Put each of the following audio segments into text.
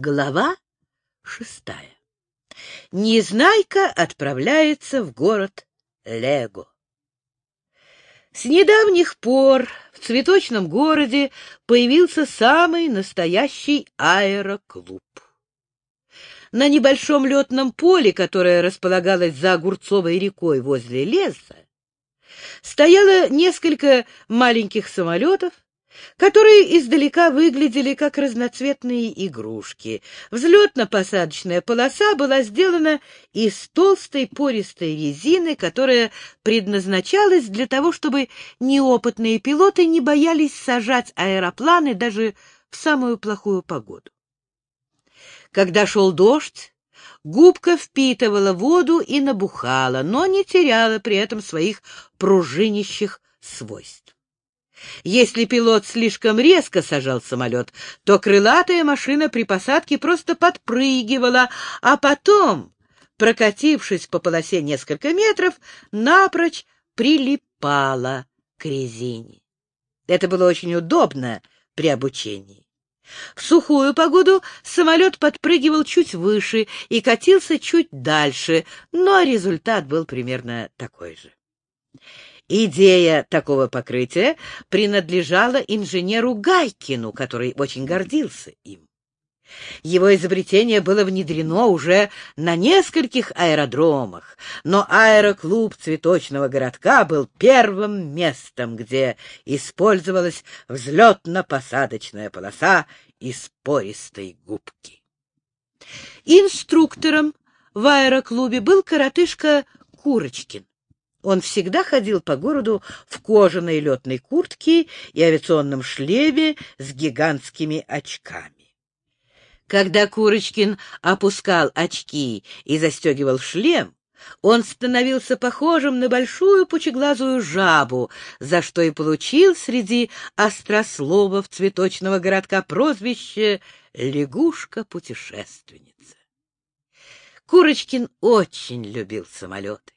Глава шестая. Незнайка отправляется в город Лего. С недавних пор в цветочном городе появился самый настоящий аэроклуб. На небольшом летном поле, которое располагалось за Огурцовой рекой возле леса, стояло несколько маленьких самолетов, которые издалека выглядели как разноцветные игрушки. Взлетно-посадочная полоса была сделана из толстой пористой резины, которая предназначалась для того, чтобы неопытные пилоты не боялись сажать аэропланы даже в самую плохую погоду. Когда шел дождь, губка впитывала воду и набухала, но не теряла при этом своих пружинищих свойств. Если пилот слишком резко сажал самолет, то крылатая машина при посадке просто подпрыгивала, а потом, прокатившись по полосе несколько метров, напрочь прилипала к резине. Это было очень удобно при обучении. В сухую погоду самолет подпрыгивал чуть выше и катился чуть дальше, но результат был примерно такой же. Идея такого покрытия принадлежала инженеру Гайкину, который очень гордился им. Его изобретение было внедрено уже на нескольких аэродромах, но аэроклуб цветочного городка был первым местом, где использовалась взлетно-посадочная полоса из пористой губки. Инструктором в аэроклубе был коротышка Курочкин. Он всегда ходил по городу в кожаной летной куртке и авиационном шлеме с гигантскими очками. Когда Курочкин опускал очки и застегивал шлем, он становился похожим на большую пучеглазую жабу, за что и получил среди острословов цветочного городка прозвище «Лягушка-путешественница». Курочкин очень любил самолеты.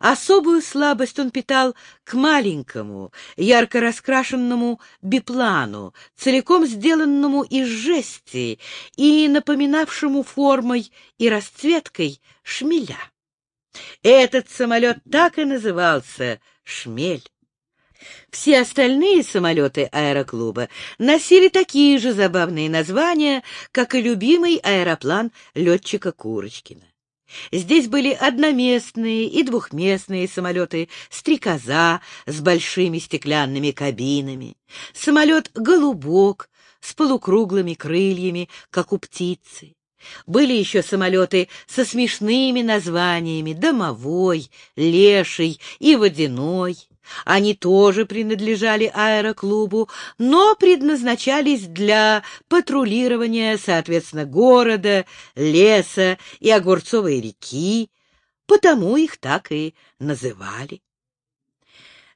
Особую слабость он питал к маленькому, ярко раскрашенному биплану, целиком сделанному из жести и напоминавшему формой и расцветкой шмеля. Этот самолет так и назывался «Шмель». Все остальные самолеты аэроклуба носили такие же забавные названия, как и любимый аэроплан летчика Курочкина. Здесь были одноместные и двухместные самолеты «Стрекоза» с большими стеклянными кабинами, самолет «Голубок» с полукруглыми крыльями, как у птицы. Были еще самолеты со смешными названиями «Домовой», «Леший» и «Водяной». Они тоже принадлежали аэроклубу, но предназначались для патрулирования, соответственно, города, леса и Огурцовой реки, потому их так и называли.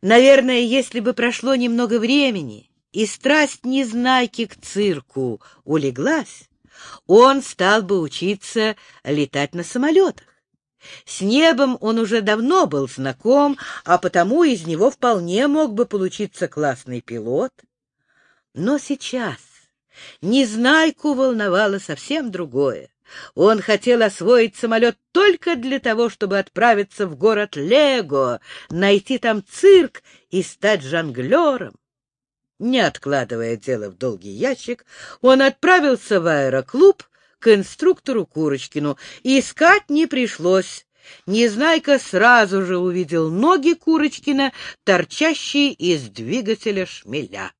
Наверное, если бы прошло немного времени, и страсть незнайки к цирку улеглась, он стал бы учиться летать на самолетах. С небом он уже давно был знаком, а потому из него вполне мог бы получиться классный пилот. Но сейчас Незнайку волновало совсем другое. Он хотел освоить самолет только для того, чтобы отправиться в город Лего, найти там цирк и стать жонглером. Не откладывая дело в долгий ящик, он отправился в аэроклуб к инструктору Курочкину, искать не пришлось. Незнайка сразу же увидел ноги Курочкина, торчащие из двигателя шмеля.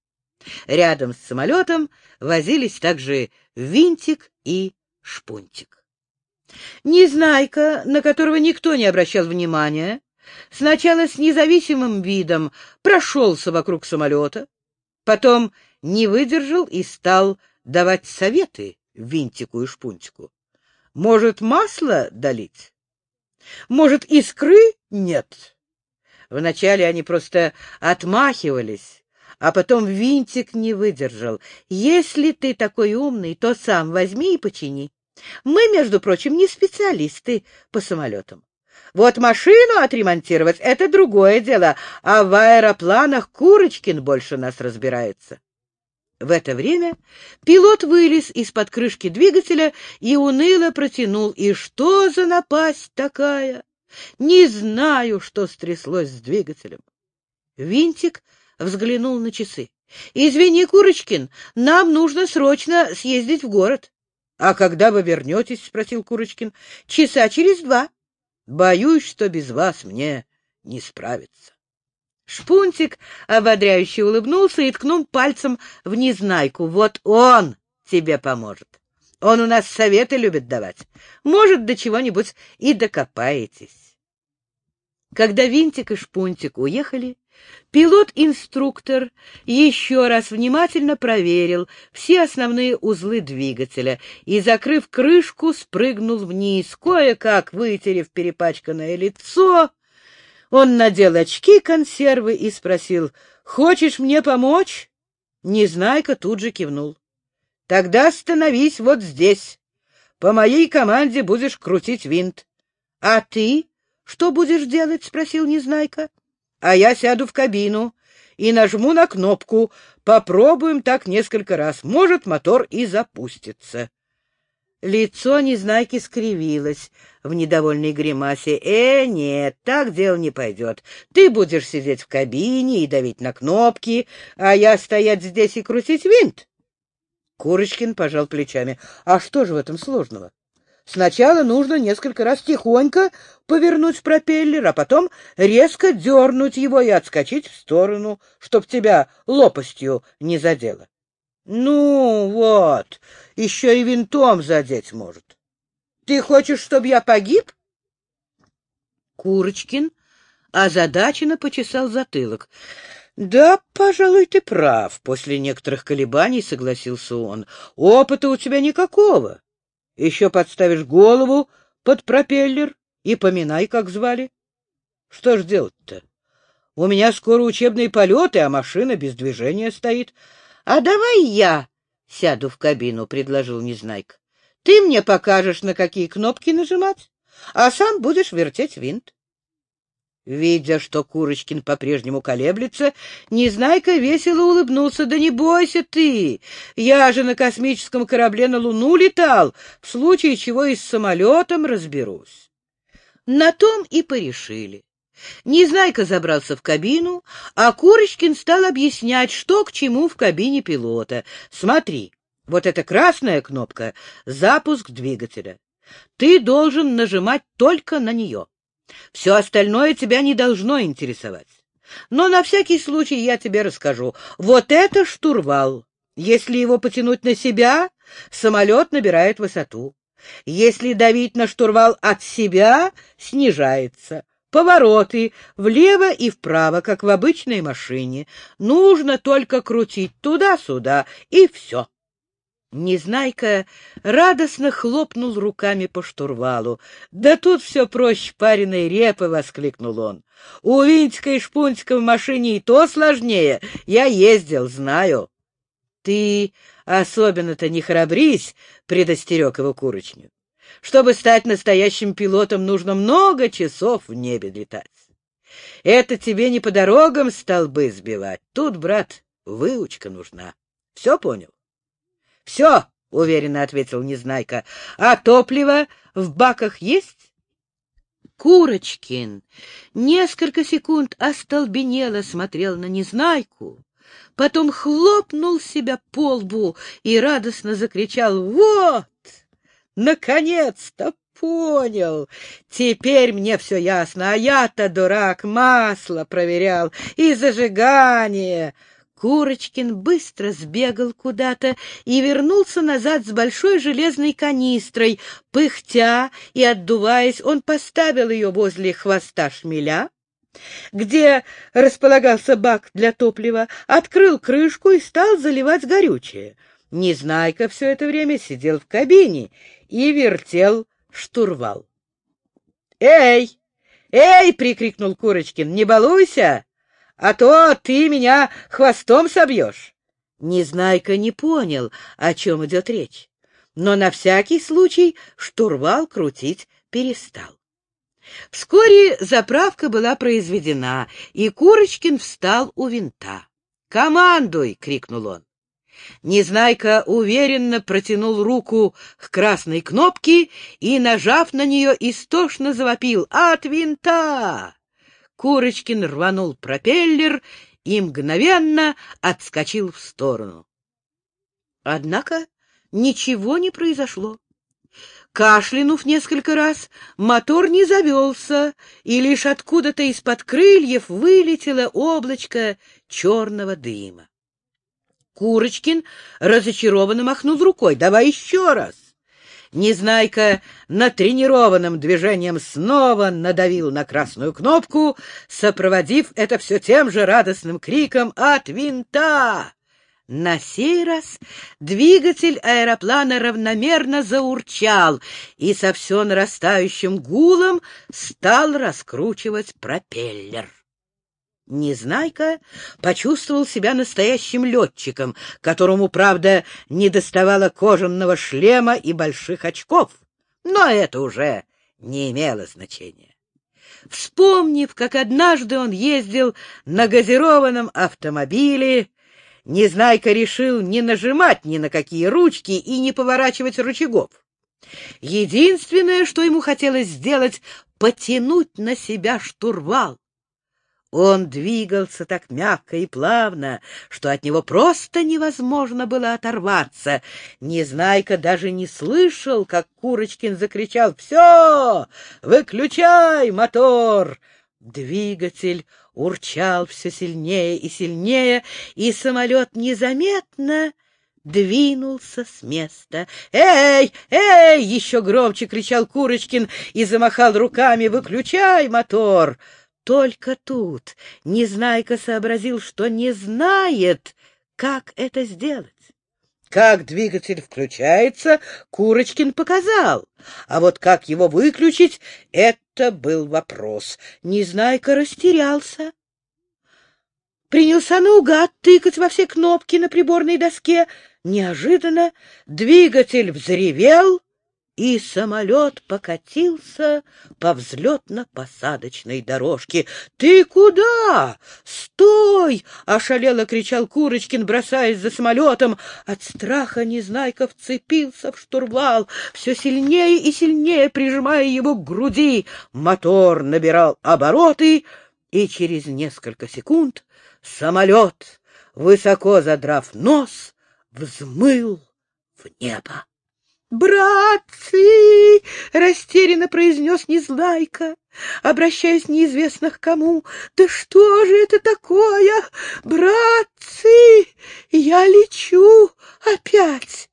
Рядом с самолетом возились также винтик и шпунтик. Незнайка, на которого никто не обращал внимания, сначала с независимым видом прошелся вокруг самолета, потом не выдержал и стал давать советы винтику и шпунтику. Может, масло долить? Может, искры нет? Вначале они просто отмахивались, а потом винтик не выдержал. Если ты такой умный, то сам возьми и почини. Мы, между прочим, не специалисты по самолетам. Вот машину отремонтировать — это другое дело, а в аэропланах Курочкин больше нас разбирается. В это время пилот вылез из-под крышки двигателя и уныло протянул. И что за напасть такая? Не знаю, что стряслось с двигателем. Винтик взглянул на часы. — Извини, Курочкин, нам нужно срочно съездить в город. — А когда вы вернетесь? — спросил Курочкин. — Часа через два. — Боюсь, что без вас мне не справиться. Шпунтик ободряюще улыбнулся и ткнул пальцем в незнайку. Вот он тебе поможет. Он у нас советы любит давать. Может, до чего-нибудь и докопаетесь. Когда Винтик и Шпунтик уехали, пилот-инструктор еще раз внимательно проверил все основные узлы двигателя и, закрыв крышку, спрыгнул вниз, кое-как вытерев перепачканное лицо, он надел очки консервы и спросил, «Хочешь мне помочь?» Незнайка тут же кивнул. «Тогда становись вот здесь. По моей команде будешь крутить винт». «А ты что будешь делать?» — спросил Незнайка. «А я сяду в кабину и нажму на кнопку. Попробуем так несколько раз. Может, мотор и запустится». Лицо Незнайки скривилось в недовольной гримасе. «Э, нет, так дело не пойдет. Ты будешь сидеть в кабине и давить на кнопки, а я стоять здесь и крутить винт». Курочкин пожал плечами. «А что же в этом сложного? Сначала нужно несколько раз тихонько повернуть пропеллер, а потом резко дернуть его и отскочить в сторону, чтоб тебя лопастью не задело. Ну вот, еще и винтом задеть может. Ты хочешь, чтобы я погиб? Курочкин озадаченно почесал затылок. Да, пожалуй, ты прав. После некоторых колебаний согласился он. Опыта у тебя никакого. Еще подставишь голову под пропеллер и поминай, как звали. Что ж делать-то? У меня скоро учебные полеты, а машина без движения стоит. — А давай я сяду в кабину, — предложил Незнайка. — Ты мне покажешь, на какие кнопки нажимать, а сам будешь вертеть винт. Видя, что Курочкин по-прежнему колеблется, Незнайка весело улыбнулся. — Да не бойся ты! Я же на космическом корабле на Луну летал, в случае чего и с самолетом разберусь. На том и порешили. Незнайка забрался в кабину, а Курочкин стал объяснять, что к чему в кабине пилота. Смотри, вот эта красная кнопка — запуск двигателя. Ты должен нажимать только на нее. Все остальное тебя не должно интересовать. Но на всякий случай я тебе расскажу. Вот это штурвал. Если его потянуть на себя, самолет набирает высоту. Если давить на штурвал от себя, снижается повороты влево и вправо, как в обычной машине. Нужно только крутить туда-сюда, и все. Незнайка радостно хлопнул руками по штурвалу. «Да тут все проще пареной репы!» — воскликнул он. «У Винтика и Шпунтика в машине и то сложнее. Я ездил, знаю». «Ты особенно-то не храбрись!» — предостерег его Курочник. Чтобы стать настоящим пилотом, нужно много часов в небе летать. Это тебе не по дорогам столбы сбивать. Тут, брат, выучка нужна. Все понял? — Все, — уверенно ответил Незнайка. — А топливо в баках есть? Курочкин несколько секунд остолбенело смотрел на Незнайку, потом хлопнул себя по лбу и радостно закричал «Вот! Наконец-то понял! Теперь мне все ясно, а я-то, дурак, масло проверял и зажигание!» Курочкин быстро сбегал куда-то и вернулся назад с большой железной канистрой. Пыхтя и отдуваясь, он поставил ее возле хвоста шмеля, где располагался бак для топлива, открыл крышку и стал заливать горючее. Незнайка все это время сидел в кабине и вертел штурвал. «Эй! Эй!» — прикрикнул Курочкин. «Не балуйся, а то ты меня хвостом собьешь!» Незнайка не понял, о чем идет речь, но на всякий случай штурвал крутить перестал. Вскоре заправка была произведена, и Курочкин встал у винта. «Командуй!» — крикнул он. Незнайка уверенно протянул руку к красной кнопке и, нажав на нее, истошно завопил «От винта!». Курочкин рванул пропеллер и мгновенно отскочил в сторону. Однако ничего не произошло. Кашлянув несколько раз, мотор не завелся, и лишь откуда-то из-под крыльев вылетело облачко черного дыма. Курочкин разочарованно махнул рукой. «Давай еще раз!» Незнайка натренированным движением снова надавил на красную кнопку, сопроводив это все тем же радостным криком «От винта!». На сей раз двигатель аэроплана равномерно заурчал и со все нарастающим гулом стал раскручивать пропеллер. Незнайка почувствовал себя настоящим летчиком, которому, правда, не доставало кожаного шлема и больших очков, но это уже не имело значения. Вспомнив, как однажды он ездил на газированном автомобиле, Незнайка решил не нажимать ни на какие ручки и не поворачивать рычагов. Единственное, что ему хотелось сделать, — потянуть на себя штурвал. Он двигался так мягко и плавно, что от него просто невозможно было оторваться. Незнайка даже не слышал, как Курочкин закричал «Все! Выключай мотор!» Двигатель урчал все сильнее и сильнее, и самолет незаметно двинулся с места. «Эй, эй!» — еще громче кричал Курочкин и замахал руками «Выключай мотор!» Только тут Незнайка сообразил, что не знает, как это сделать. Как двигатель включается, Курочкин показал, а вот как его выключить — это был вопрос. Незнайка растерялся. Принялся наугад тыкать во все кнопки на приборной доске. Неожиданно двигатель взревел — и самолет покатился по взлетно-посадочной дорожке. — Ты куда? Стой! — ошалело кричал Курочкин, бросаясь за самолетом. От страха Незнайка вцепился в штурвал, все сильнее и сильнее прижимая его к груди. Мотор набирал обороты, и через несколько секунд самолет, высоко задрав нос, взмыл в небо. «Братцы!» — растерянно произнес Незнайка, обращаясь неизвестно к кому. «Да что же это такое? Братцы! Я лечу опять!»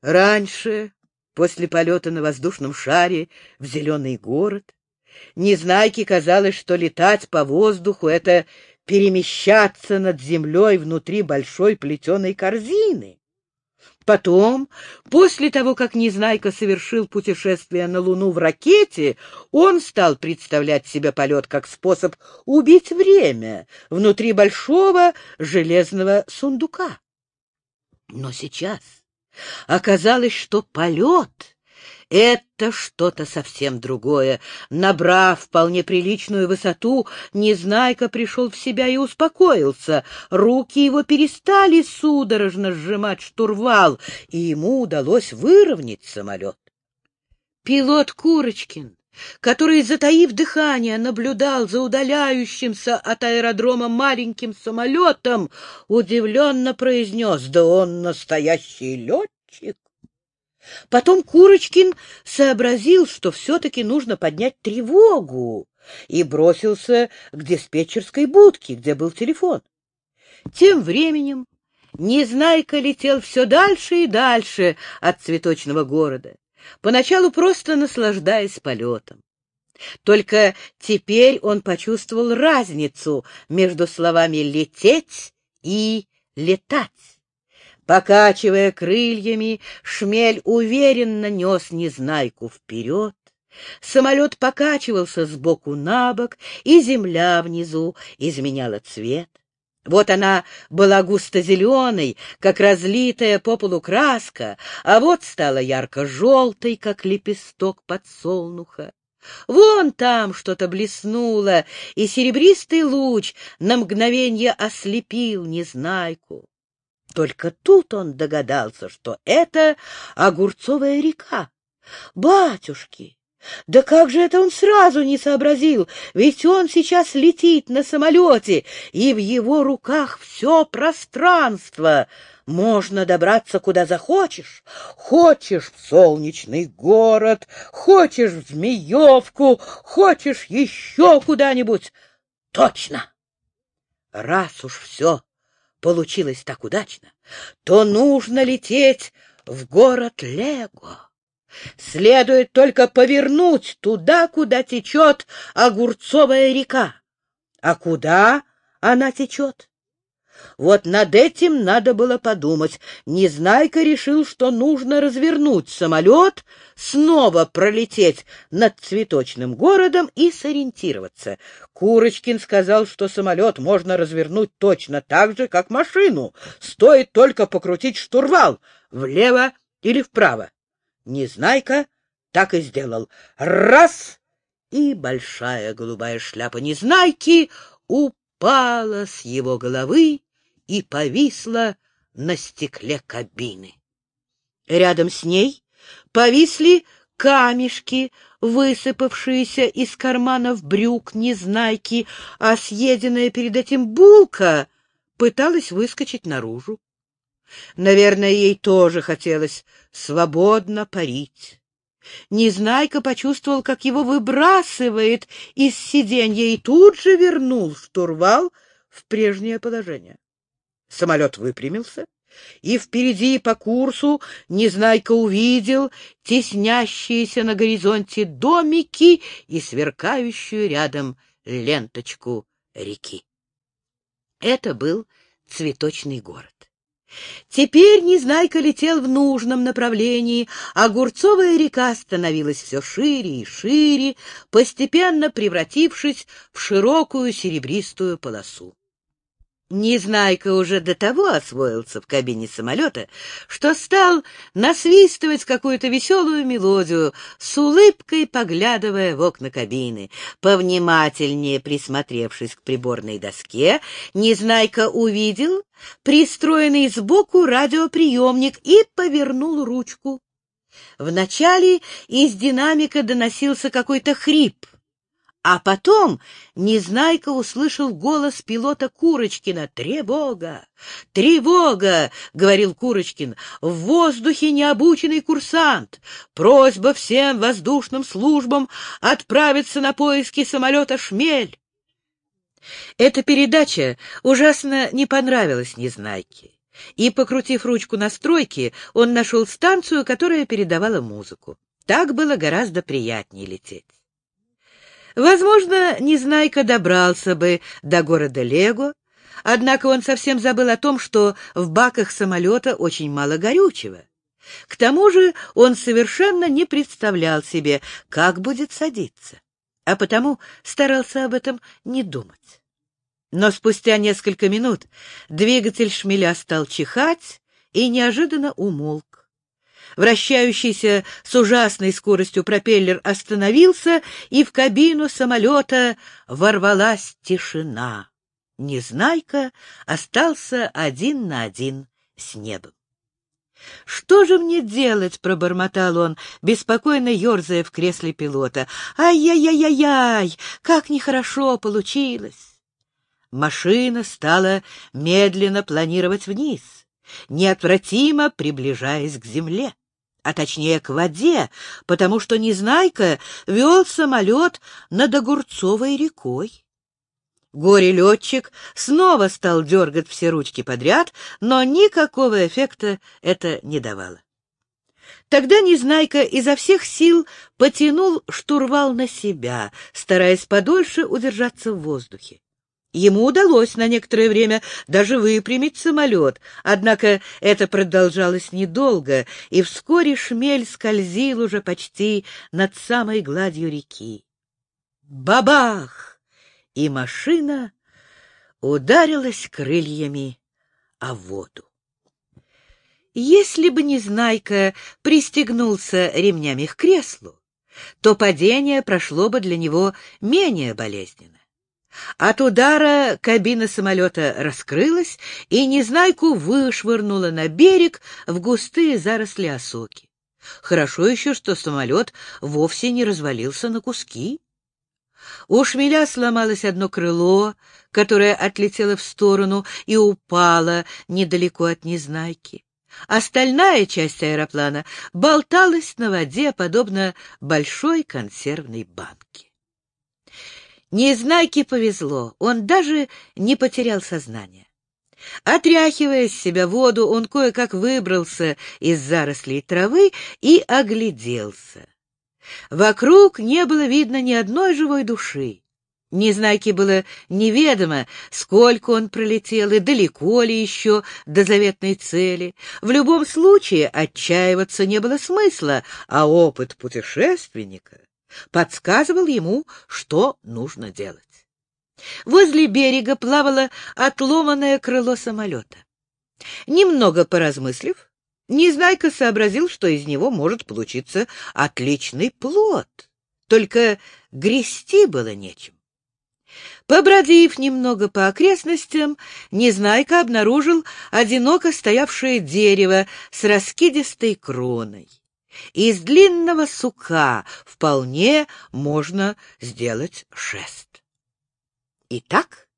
Раньше, после полета на воздушном шаре в зеленый город, Незнайке казалось, что летать по воздуху — это перемещаться над землей внутри большой плетеной корзины. Потом, после того, как Незнайка совершил путешествие на Луну в ракете, он стал представлять себе полет как способ убить время внутри большого железного сундука. Но сейчас оказалось, что полет это что-то совсем другое. Набрав вполне приличную высоту, Незнайка пришел в себя и успокоился. Руки его перестали судорожно сжимать штурвал, и ему удалось выровнять самолет. Пилот Курочкин, который, затаив дыхание, наблюдал за удаляющимся от аэродрома маленьким самолетом, удивленно произнес, да он настоящий летчик. Потом Курочкин сообразил, что все-таки нужно поднять тревогу, и бросился к диспетчерской будке, где был телефон. Тем временем Незнайка летел все дальше и дальше от цветочного города, поначалу просто наслаждаясь полетом. Только теперь он почувствовал разницу между словами «лететь» и «летать». Покачивая крыльями, шмель уверенно нес Незнайку вперед. Самолет покачивался сбоку на бок, и земля внизу изменяла цвет. Вот она была густо-зеленой, как разлитая по полу краска, а вот стала ярко-желтой, как лепесток подсолнуха. Вон там что-то блеснуло, и серебристый луч на мгновение ослепил Незнайку. Только тут он догадался, что это Огурцовая река. Батюшки! Да как же это он сразу не сообразил? Ведь он сейчас летит на самолете, и в его руках все пространство. Можно добраться куда захочешь. Хочешь в солнечный город, хочешь в Змеевку, хочешь еще куда-нибудь. Точно! Раз уж все получилось так удачно, то нужно лететь в город Лего. Следует только повернуть туда, куда течет Огурцовая река. А куда она течет? Вот над этим надо было подумать. Незнайка решил, что нужно развернуть самолет, снова пролететь над цветочным городом и сориентироваться. Курочкин сказал, что самолет можно развернуть точно так же, как машину. Стоит только покрутить штурвал влево или вправо. Незнайка так и сделал. Раз! И большая голубая шляпа Незнайки упала с его головы и повисла на стекле кабины. Рядом с ней повисли камешки, высыпавшиеся из карманов брюк Незнайки, а съеденная перед этим булка пыталась выскочить наружу. Наверное, ей тоже хотелось свободно парить. Незнайка почувствовал, как его выбрасывает из сиденья, и тут же вернул штурвал в прежнее положение. Самолет выпрямился, и впереди по курсу Незнайка увидел теснящиеся на горизонте домики и сверкающую рядом ленточку реки. Это был цветочный город. Теперь Незнайка летел в нужном направлении, а Гурцовая река становилась все шире и шире, постепенно превратившись в широкую серебристую полосу. Незнайка уже до того освоился в кабине самолета, что стал насвистывать какую-то веселую мелодию, с улыбкой поглядывая в окна кабины. Повнимательнее присмотревшись к приборной доске, Незнайка увидел пристроенный сбоку радиоприемник и повернул ручку. Вначале из динамика доносился какой-то хрип — а потом Незнайка услышал голос пилота Курочкина. «Тревога! Тревога!» — говорил Курочкин. «В воздухе необученный курсант! Просьба всем воздушным службам отправиться на поиски самолета «Шмель». Эта передача ужасно не понравилась Незнайке. И, покрутив ручку настройки, он нашел станцию, которая передавала музыку. Так было гораздо приятнее лететь. Возможно, Незнайка добрался бы до города Лего, однако он совсем забыл о том, что в баках самолета очень мало горючего. К тому же он совершенно не представлял себе, как будет садиться, а потому старался об этом не думать. Но спустя несколько минут двигатель шмеля стал чихать и неожиданно умолк. Вращающийся с ужасной скоростью пропеллер остановился, и в кабину самолета ворвалась тишина. Незнайка остался один на один с небом. «Что же мне делать?» — пробормотал он, беспокойно ерзая в кресле пилота. «Ай-яй-яй-яй! Как нехорошо получилось!» Машина стала медленно планировать вниз, неотвратимо приближаясь к земле а точнее к воде, потому что Незнайка вел самолет над Огурцовой рекой. Горе-летчик снова стал дергать все ручки подряд, но никакого эффекта это не давало. Тогда Незнайка изо всех сил потянул штурвал на себя, стараясь подольше удержаться в воздухе. Ему удалось на некоторое время даже выпрямить самолет, однако это продолжалось недолго, и вскоре шмель скользил уже почти над самой гладью реки. Бабах! И машина ударилась крыльями о воду. Если бы Незнайка пристегнулся ремнями к креслу, то падение прошло бы для него менее болезненно. От удара кабина самолета раскрылась, и Незнайку вышвырнула на берег в густые заросли осоки. Хорошо еще, что самолет вовсе не развалился на куски. У шмеля сломалось одно крыло, которое отлетело в сторону и упало недалеко от Незнайки. Остальная часть аэроплана болталась на воде, подобно большой консервной банке. Незнайке повезло, он даже не потерял сознание. Отряхивая с себя воду, он кое-как выбрался из зарослей травы и огляделся. Вокруг не было видно ни одной живой души. Незнайке было неведомо, сколько он пролетел и далеко ли еще до заветной цели. В любом случае отчаиваться не было смысла, а опыт путешественника подсказывал ему, что нужно делать. Возле берега плавало отломанное крыло самолета. Немного поразмыслив, Незнайка сообразил, что из него может получиться отличный плод, только грести было нечем. Побродив немного по окрестностям, Незнайка обнаружил одиноко стоявшее дерево с раскидистой кроной. Из длинного сука вполне можно сделать шест. Итак,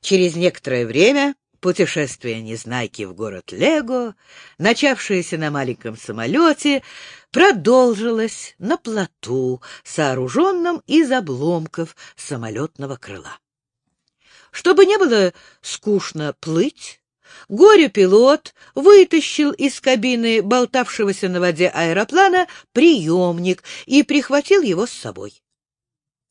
через некоторое время путешествие Незнайки в город Лего, начавшееся на маленьком самолете, продолжилось на плоту, сооруженном из обломков самолетного крыла. Чтобы не было скучно плыть, Горе-пилот вытащил из кабины болтавшегося на воде аэроплана приемник и прихватил его с собой.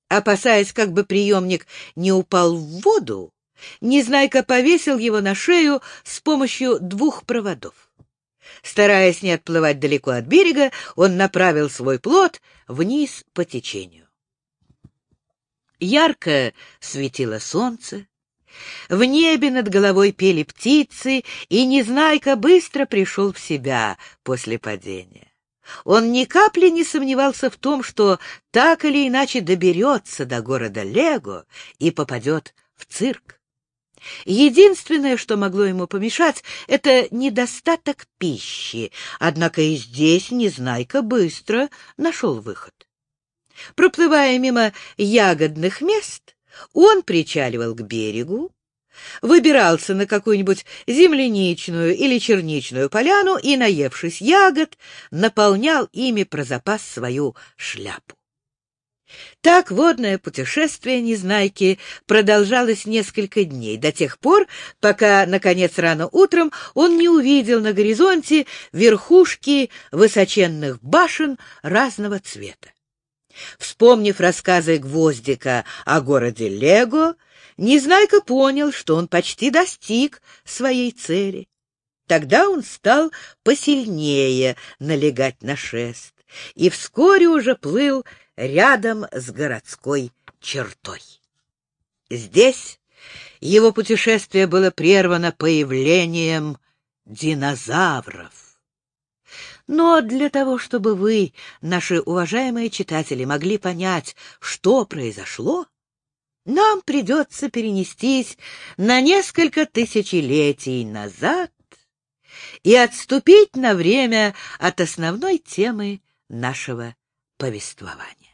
Опасаясь, как бы приемник не упал в воду, Незнайка повесил его на шею с помощью двух проводов. Стараясь не отплывать далеко от берега, он направил свой плот вниз по течению. Ярко светило солнце, в небе над головой пели птицы, и Незнайка быстро пришел в себя после падения. Он ни капли не сомневался в том, что так или иначе доберется до города Лего и попадет в цирк. Единственное, что могло ему помешать, — это недостаток пищи, однако и здесь Незнайка быстро нашел выход. Проплывая мимо ягодных мест, он причаливал к берегу, выбирался на какую-нибудь земляничную или черничную поляну и, наевшись ягод, наполнял ими про запас свою шляпу. Так водное путешествие Незнайки продолжалось несколько дней, до тех пор, пока, наконец, рано утром он не увидел на горизонте верхушки высоченных башен разного цвета. Вспомнив рассказы Гвоздика о городе Лего, Незнайка понял, что он почти достиг своей цели. Тогда он стал посильнее налегать на шест и вскоре уже плыл рядом с городской чертой. Здесь его путешествие было прервано появлением динозавров. Но для того, чтобы вы, наши уважаемые читатели, могли понять, что произошло, нам придется перенестись на несколько тысячелетий назад и отступить на время от основной темы нашего повествования.